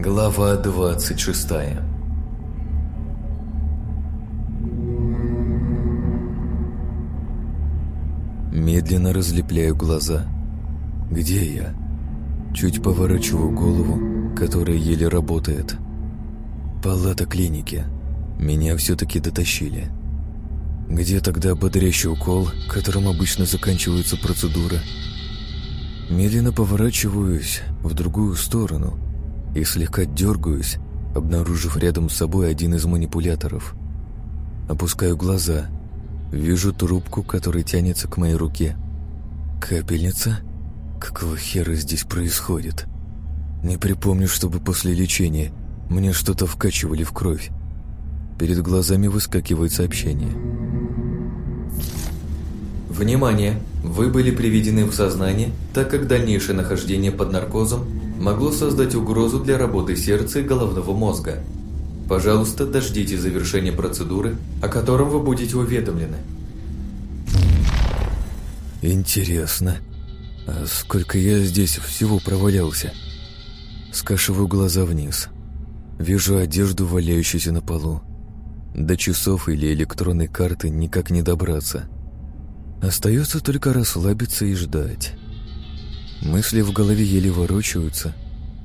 Глава 26 Медленно разлепляю глаза. Где я? Чуть поворачиваю голову, которая еле работает. Палата клиники. Меня все-таки дотащили. Где тогда бодрящий укол, которым обычно заканчивается процедура? Медленно поворачиваюсь в другую сторону и слегка дергаюсь, обнаружив рядом с собой один из манипуляторов. Опускаю глаза, вижу трубку, которая тянется к моей руке. Капельница? Какого хера здесь происходит? Не припомню, чтобы после лечения мне что-то вкачивали в кровь. Перед глазами выскакивает сообщение. Внимание! Вы были приведены в сознание, так как дальнейшее нахождение под наркозом могло создать угрозу для работы сердца и головного мозга. Пожалуйста, дождите завершения процедуры, о котором вы будете уведомлены. Интересно, а сколько я здесь всего провалялся? Скашиваю глаза вниз. Вижу одежду, валяющуюся на полу. До часов или электронной карты никак не добраться. Остается только расслабиться и ждать. Мысли в голове еле ворочаются.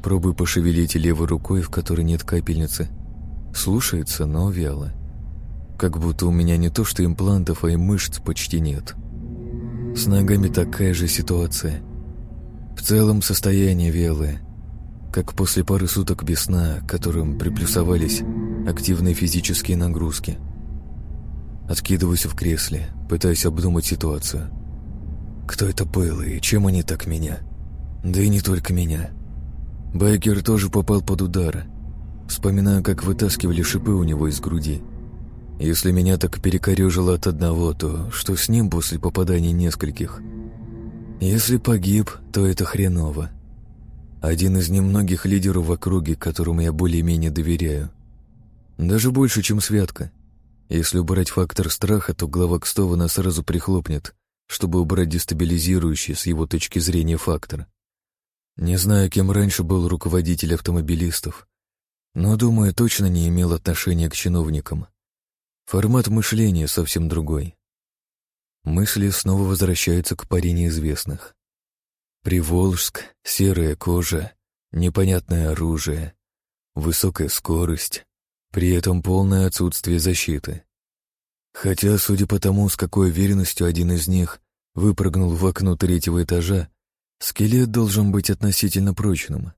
Пробую пошевелить левой рукой, в которой нет капельницы. Слушается, но вяло. Как будто у меня не то что имплантов, а и мышц почти нет. С ногами такая же ситуация. В целом состояние вялое. Как после пары суток без сна, к которым приплюсовались активные физические нагрузки. Откидываюсь в кресле, пытаясь обдумать ситуацию. Кто это был и чем они так меня? Да и не только меня. Байкер тоже попал под удар. Вспоминаю, как вытаскивали шипы у него из груди. Если меня так перекорежило от одного, то что с ним после попадания нескольких? Если погиб, то это хреново. Один из немногих лидеров в округе, которому я более-менее доверяю. Даже больше, чем Святка. Если убрать фактор страха, то глава Кстована сразу прихлопнет, чтобы убрать дестабилизирующий с его точки зрения фактор. Не знаю, кем раньше был руководитель автомобилистов, но, думаю, точно не имел отношения к чиновникам. Формат мышления совсем другой. Мысли снова возвращаются к паре неизвестных. Приволжск, серая кожа, непонятное оружие, высокая скорость, при этом полное отсутствие защиты. Хотя, судя по тому, с какой уверенностью один из них выпрыгнул в окно третьего этажа, скелет должен быть относительно прочным.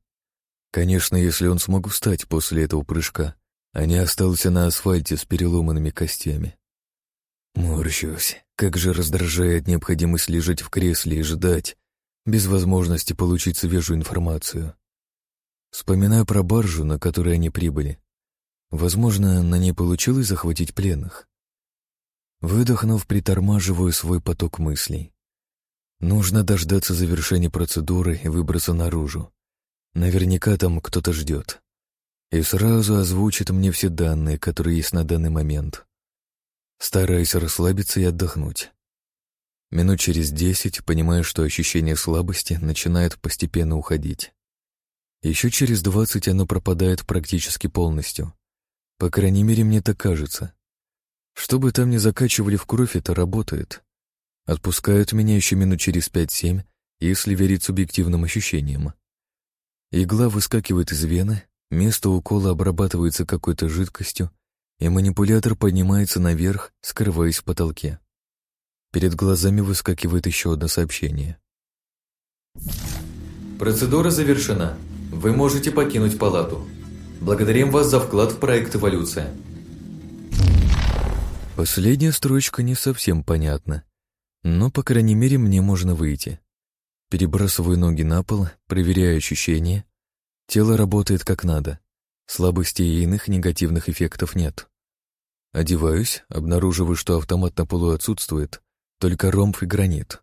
Конечно, если он смог встать после этого прыжка, а не остался на асфальте с переломанными костями. Морщусь, как же раздражает необходимость лежать в кресле и ждать, без возможности получить свежую информацию. Вспоминаю про баржу, на которой они прибыли. Возможно, на ней получилось захватить пленных. Выдохнув, притормаживаю свой поток мыслей. Нужно дождаться завершения процедуры и выбраться наружу. Наверняка там кто-то ждет. И сразу озвучит мне все данные, которые есть на данный момент. Стараюсь расслабиться и отдохнуть. Минут через десять понимаю, что ощущение слабости начинает постепенно уходить. Еще через двадцать оно пропадает практически полностью. По крайней мере, мне так кажется. Что бы там ни закачивали в кровь, это работает. Отпускают меня еще минут через пять-семь, если верить субъективным ощущениям. Игла выскакивает из вены, место укола обрабатывается какой-то жидкостью, и манипулятор поднимается наверх, скрываясь в потолке. Перед глазами выскакивает еще одно сообщение. Процедура завершена. Вы можете покинуть палату. Благодарим вас за вклад в проект «Эволюция». Последняя строчка не совсем понятна, но, по крайней мере, мне можно выйти. Перебрасываю ноги на пол, проверяю ощущения. Тело работает как надо. Слабостей и иных негативных эффектов нет. Одеваюсь, обнаруживаю, что автомат на полу отсутствует, только ромб и гранит.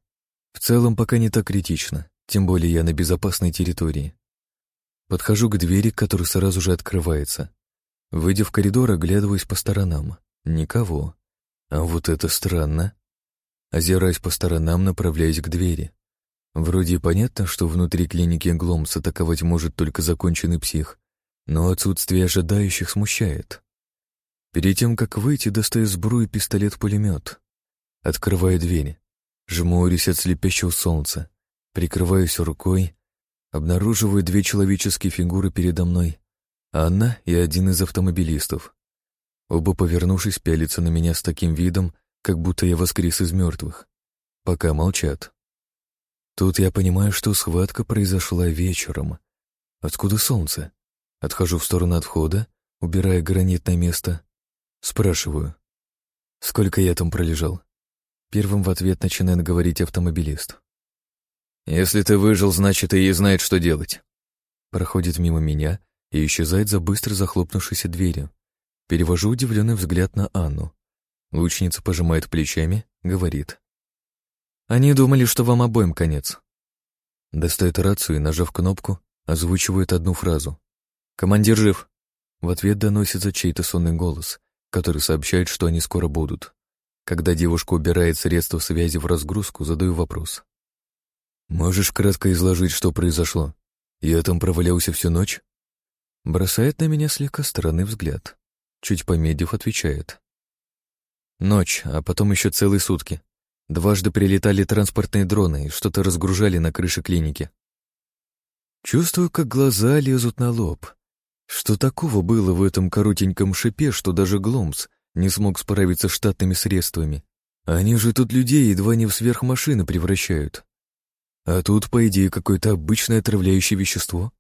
В целом пока не так критично, тем более я на безопасной территории. Подхожу к двери, которая сразу же открывается. Выйдя в коридор, оглядываюсь по сторонам. Никого. А вот это странно. Озираясь по сторонам, направляюсь к двери. Вроде понятно, что внутри клиники Гломс атаковать может только законченный псих, но отсутствие ожидающих смущает. Перед тем, как выйти, достаю сбру и пистолет-пулемет. Открываю дверь, жмурюсь от слепящего солнца, прикрываюсь рукой, обнаруживаю две человеческие фигуры передо мной, Анна и один из автомобилистов. Оба, повернувшись, пялятся на меня с таким видом, как будто я воскрес из мертвых. Пока молчат. Тут я понимаю, что схватка произошла вечером. Откуда солнце? Отхожу в сторону от входа, убирая гранитное место. Спрашиваю. Сколько я там пролежал? Первым в ответ начинает говорить автомобилист. «Если ты выжил, значит, и знает, что делать». Проходит мимо меня и исчезает за быстро захлопнувшейся дверью. Перевожу удивленный взгляд на Анну. Лучница пожимает плечами, говорит. Они думали, что вам обоим конец. Достает рацию и, нажав кнопку, озвучивает одну фразу. «Командир жив!» В ответ доносится чей-то сонный голос, который сообщает, что они скоро будут. Когда девушка убирает средства связи в разгрузку, задаю вопрос. «Можешь кратко изложить, что произошло? Я там провалялся всю ночь?» Бросает на меня слегка странный взгляд. Чуть помедлив, отвечает. Ночь, а потом еще целые сутки. Дважды прилетали транспортные дроны и что-то разгружали на крыше клиники. Чувствую, как глаза лезут на лоб. Что такого было в этом коротеньком шипе, что даже Гломс не смог справиться с штатными средствами? Они же тут людей едва не в сверхмашины превращают. А тут, по идее, какое-то обычное отравляющее вещество.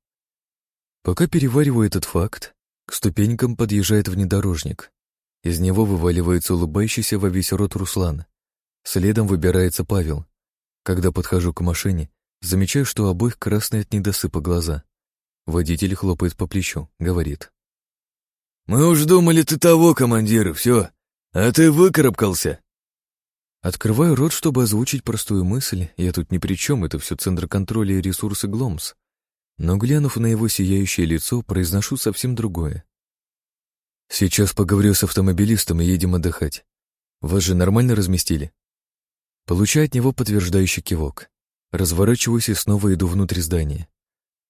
Пока перевариваю этот факт, к ступенькам подъезжает внедорожник. Из него вываливается улыбающийся во весь рот Руслан. Следом выбирается Павел. Когда подхожу к машине, замечаю, что обоих красные от недосыпа глаза. Водитель хлопает по плечу, говорит. «Мы уж думали, ты того, командир, все, а ты выкарабкался!» Открываю рот, чтобы озвучить простую мысль, я тут ни при чем, это все Центр контроля и ресурсы Гломс. Но, глянув на его сияющее лицо, произношу совсем другое. «Сейчас поговорю с автомобилистом и едем отдыхать. Вас же нормально разместили?» Получаю от него подтверждающий кивок. Разворачиваюсь и снова иду внутрь здания.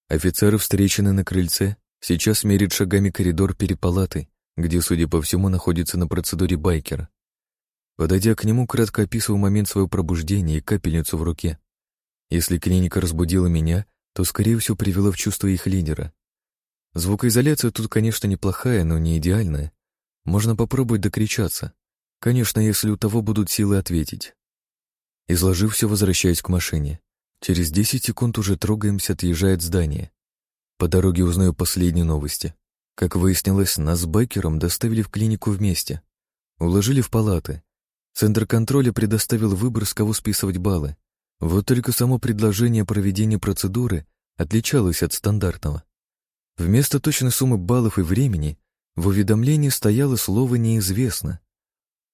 Офицеры встречены на крыльце, сейчас мерит шагами коридор перед палатой, где, судя по всему, находится на процедуре байкера. Подойдя к нему, кратко описываю момент своего пробуждения и капельницу в руке. Если клиника разбудила меня, то, скорее всего, привела в чувство их лидера. Звукоизоляция тут, конечно, неплохая, но не идеальная. Можно попробовать докричаться. Конечно, если у того будут силы ответить. Изложив все, возвращаюсь к машине. Через 10 секунд уже трогаемся, отъезжает здание. По дороге узнаю последние новости. Как выяснилось, нас с байкером доставили в клинику вместе. Уложили в палаты. Центр контроля предоставил выбор, с кого списывать баллы. Вот только само предложение проведения процедуры отличалось от стандартного. Вместо точной суммы баллов и времени в уведомлении стояло слово «неизвестно».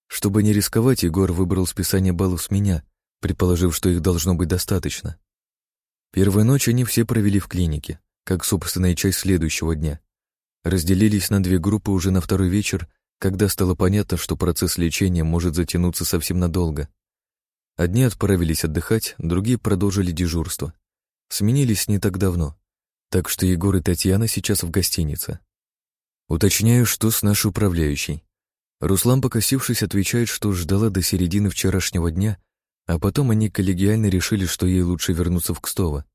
Чтобы не рисковать, Егор выбрал списание баллов с меня, предположив, что их должно быть достаточно. Первую ночь они все провели в клинике, как собственная часть следующего дня. Разделились на две группы уже на второй вечер, когда стало понятно, что процесс лечения может затянуться совсем надолго. Одни отправились отдыхать, другие продолжили дежурство. Сменились не так давно, так что Егор и Татьяна сейчас в гостинице. Уточняю, что с нашей управляющей. Руслан, покосившись, отвечает, что ждала до середины вчерашнего дня, а потом они коллегиально решили, что ей лучше вернуться в Кстово.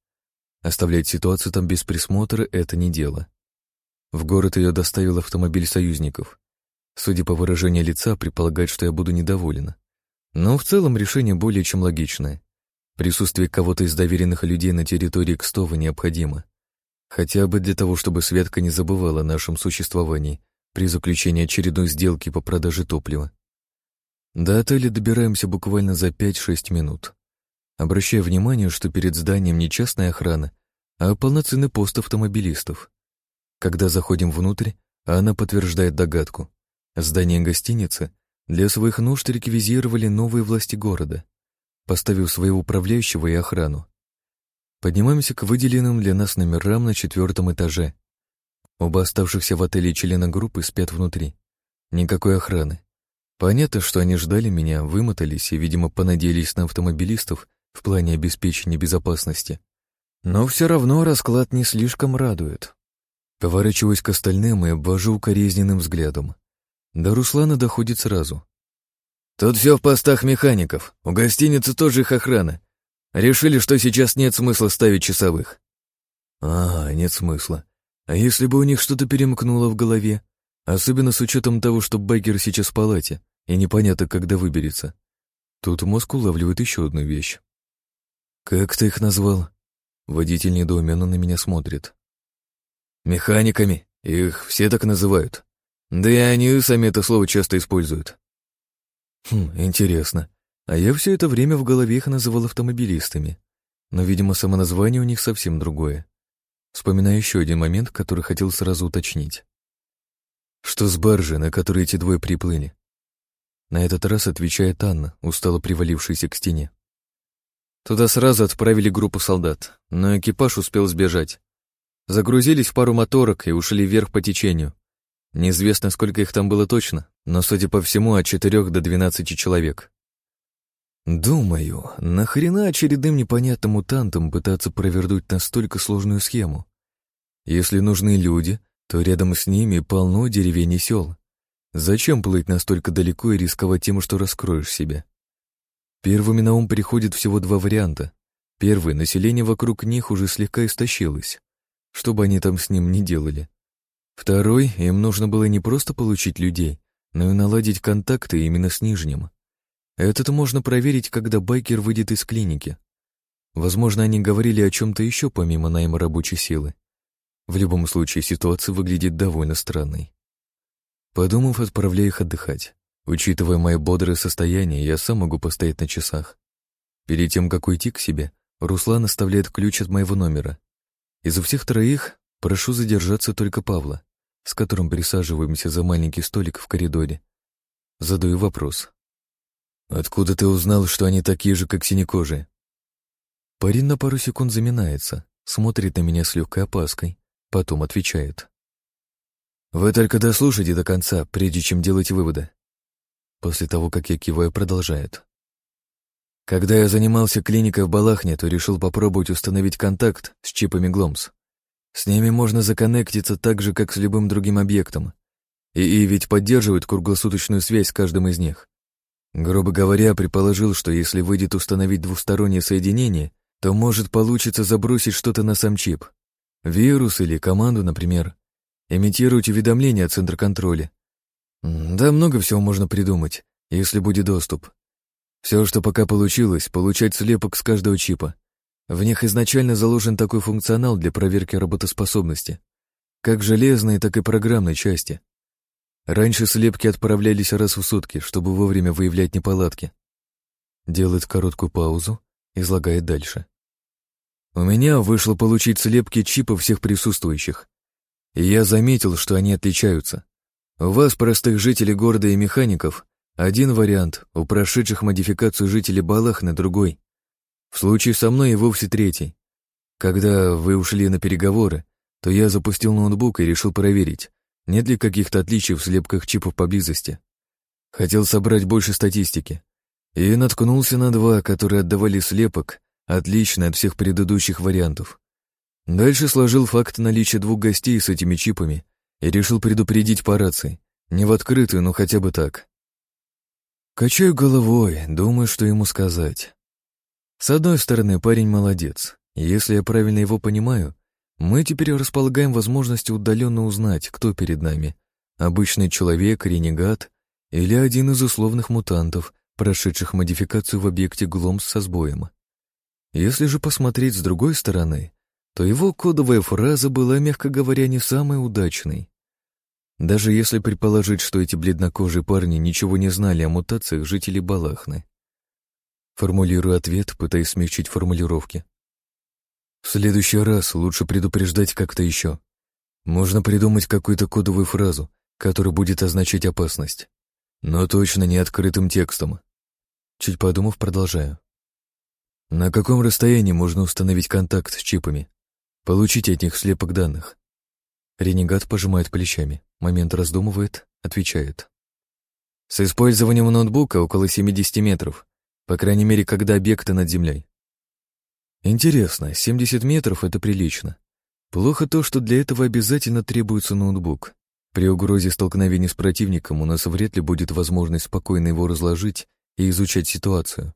Оставлять ситуацию там без присмотра — это не дело. В город ее доставил автомобиль союзников. Судя по выражению лица, предполагает, что я буду недоволена. Но в целом решение более чем логичное. Присутствие кого-то из доверенных людей на территории Кстова необходимо. Хотя бы для того, чтобы Светка не забывала о нашем существовании при заключении очередной сделки по продаже топлива. До отеля добираемся буквально за 5-6 минут. Обращая внимание, что перед зданием не частная охрана, а полноценный пост автомобилистов. Когда заходим внутрь, она подтверждает догадку. Здание гостиницы для своих нужд реквизировали новые власти города, поставив своего управляющего и охрану. Поднимаемся к выделенным для нас номерам на четвертом этаже. Оба оставшихся в отеле члена группы спят внутри. Никакой охраны. Понятно, что они ждали меня, вымотались и, видимо, понадеялись на автомобилистов в плане обеспечения безопасности. Но все равно расклад не слишком радует. Поворачиваюсь к остальным и обвожу укоризненным взглядом. До Руслана доходит сразу. «Тут все в постах механиков. У гостиницы тоже их охрана. Решили, что сейчас нет смысла ставить часовых». «А, нет смысла. А если бы у них что-то перемкнуло в голове? Особенно с учетом того, что Байгер сейчас в палате, и непонятно, когда выберется. Тут мозг улавливает еще одну вещь. «Как ты их назвал?» Водитель недоуменно на меня смотрит. «Механиками. Их все так называют. Да и они сами это слово часто используют». «Хм, интересно. А я все это время в голове их называл автомобилистами. Но, видимо, само название у них совсем другое. Вспоминаю еще один момент, который хотел сразу уточнить. Что с баржи, на которой эти двое приплыли? На этот раз отвечает Анна, устало привалившаяся к стене. Туда сразу отправили группу солдат, но экипаж успел сбежать. Загрузились в пару моторок и ушли вверх по течению. Неизвестно, сколько их там было точно, но, судя по всему, от четырех до двенадцати человек. Думаю, нахрена очередным непонятным мутантам пытаться провернуть настолько сложную схему? Если нужны люди, то рядом с ними полно деревень и сел. Зачем плыть настолько далеко и рисковать тем, что раскроешь себя? Первыми на ум приходит всего два варианта. Первый — население вокруг них уже слегка истощилось. Что бы они там с ним ни делали. Второй — им нужно было не просто получить людей, но и наладить контакты именно с Нижним. Это можно проверить, когда байкер выйдет из клиники. Возможно, они говорили о чем-то еще помимо найма рабочей силы. В любом случае, ситуация выглядит довольно странной. Подумав, отправляю их отдыхать. Учитывая мое бодрое состояние, я сам могу постоять на часах. Перед тем, как уйти к себе, Руслан оставляет ключ от моего номера. Из всех троих прошу задержаться только Павла, с которым присаживаемся за маленький столик в коридоре. Задаю вопрос. «Откуда ты узнал, что они такие же, как синекожие?» Парень на пару секунд заминается, смотрит на меня с легкой опаской, потом отвечает. «Вы только дослушайте до конца, прежде чем делать выводы. После того, как я киваю, продолжает. Когда я занимался клиникой в Балахне, то решил попробовать установить контакт с чипами Гломс. С ними можно законнектиться так же, как с любым другим объектом. И, и ведь поддерживают круглосуточную связь с каждым из них. Грубо говоря, предположил, что если выйдет установить двустороннее соединение, то может получиться забросить что-то на сам чип. Вирус или команду, например. Имитировать уведомления от центра контроля да, много всего можно придумать, если будет доступ. Все, что пока получилось, получать слепок с каждого чипа. В них изначально заложен такой функционал для проверки работоспособности, как железной, так и программной части. Раньше слепки отправлялись раз в сутки, чтобы вовремя выявлять неполадки. Делает короткую паузу, излагает дальше. У меня вышло получить слепки чипов всех присутствующих. И я заметил, что они отличаются. У вас, простых жителей города и механиков, один вариант, у прошедших модификацию жителей Балахны другой. В случае со мной и вовсе третий. Когда вы ушли на переговоры, то я запустил ноутбук и решил проверить, нет ли каких-то отличий в слепках чипов поблизости. Хотел собрать больше статистики. И наткнулся на два, которые отдавали слепок, отлично от всех предыдущих вариантов. Дальше сложил факт наличия двух гостей с этими чипами и решил предупредить по рации. Не в открытую, но хотя бы так. Качаю головой, думаю, что ему сказать. С одной стороны, парень молодец. Если я правильно его понимаю, мы теперь располагаем возможностью удаленно узнать, кто перед нами. Обычный человек, ренегат или один из условных мутантов, прошедших модификацию в объекте Гломс со сбоем. Если же посмотреть с другой стороны, то его кодовая фраза была, мягко говоря, не самой удачной. Даже если предположить, что эти бледнокожие парни ничего не знали о мутациях жителей Балахны. Формулирую ответ, пытаясь смягчить формулировки. В следующий раз лучше предупреждать как-то еще. Можно придумать какую-то кодовую фразу, которая будет означать опасность. Но точно не открытым текстом. Чуть подумав, продолжаю. На каком расстоянии можно установить контакт с чипами? Получить от них слепок данных. Ренегат пожимает плечами. Момент раздумывает, отвечает. С использованием ноутбука около 70 метров, по крайней мере, когда объекты над землей. Интересно, 70 метров — это прилично. Плохо то, что для этого обязательно требуется ноутбук. При угрозе столкновения с противником у нас вряд ли будет возможность спокойно его разложить и изучать ситуацию.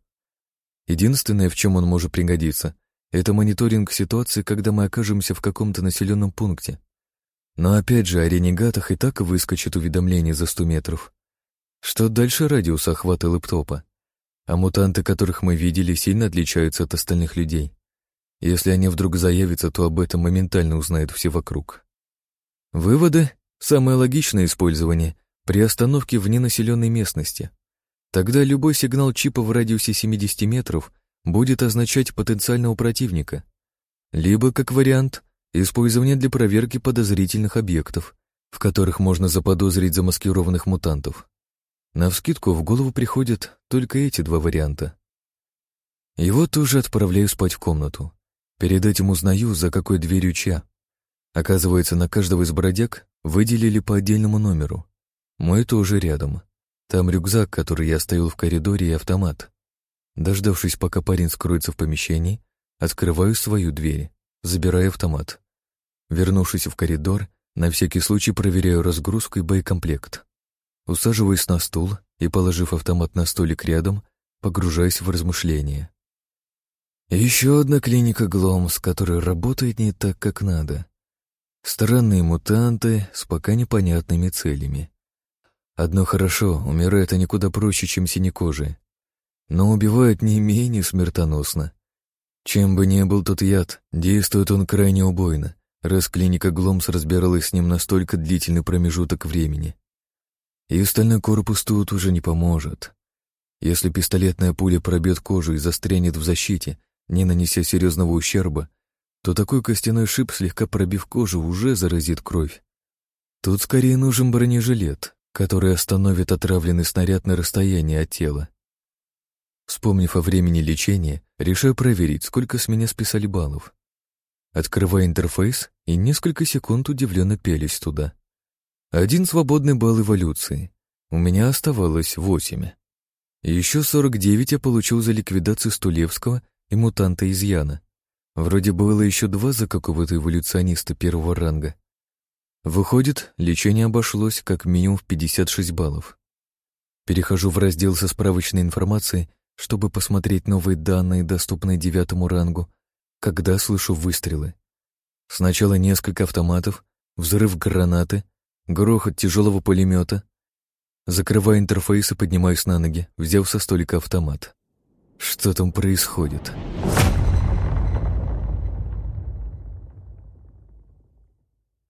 Единственное, в чем он может пригодиться, это мониторинг ситуации, когда мы окажемся в каком-то населенном пункте. Но опять же, о ренегатах и так выскочит уведомление за 100 метров. Что дальше радиуса охвата лэптопа? А мутанты, которых мы видели, сильно отличаются от остальных людей. Если они вдруг заявятся, то об этом моментально узнают все вокруг. Выводы — самое логичное использование при остановке в ненаселенной местности. Тогда любой сигнал чипа в радиусе 70 метров будет означать потенциального противника. Либо, как вариант, использование для проверки подозрительных объектов, в которых можно заподозрить замаскированных мутантов. Навскидку в голову приходят только эти два варианта. И вот уже отправляю спать в комнату. Перед этим узнаю, за какой дверью чья. Оказывается, на каждого из бродяг выделили по отдельному номеру. Мой тоже рядом. Там рюкзак, который я оставил в коридоре, и автомат. Дождавшись, пока парень скроется в помещении, открываю свою дверь, забираю автомат. Вернувшись в коридор, на всякий случай проверяю разгрузку и боекомплект. Усаживаюсь на стул и, положив автомат на столик рядом, погружаюсь в размышления. Еще одна клиника Гломс, которая работает не так, как надо. Странные мутанты с пока непонятными целями. Одно хорошо, умирают они куда проще, чем синекожие. Но убивают не менее смертоносно. Чем бы ни был тот яд, действует он крайне убойно, раз клиника Гломс разбиралась с ним настолько длительный промежуток времени. И остальной корпус тут уже не поможет. Если пистолетная пуля пробьет кожу и застрянет в защите, не нанеся серьезного ущерба, то такой костяной шип, слегка пробив кожу, уже заразит кровь. Тут скорее нужен бронежилет, который остановит отравленный снаряд на расстоянии от тела. Вспомнив о времени лечения, решаю проверить, сколько с меня списали баллов. Открываю интерфейс и несколько секунд удивленно пелись туда. Один свободный балл эволюции. У меня оставалось восемь. Еще 49 я получил за ликвидацию Стулевского и мутанта из Яна. Вроде было еще два за какого-то эволюциониста первого ранга. Выходит, лечение обошлось как минимум в 56 баллов. Перехожу в раздел со справочной информацией, чтобы посмотреть новые данные, доступные девятому рангу, когда слышу выстрелы. Сначала несколько автоматов, взрыв гранаты, грохот тяжелого пулемета. Закрываю интерфейс и поднимаюсь на ноги, взяв со столика автомат. Что там происходит?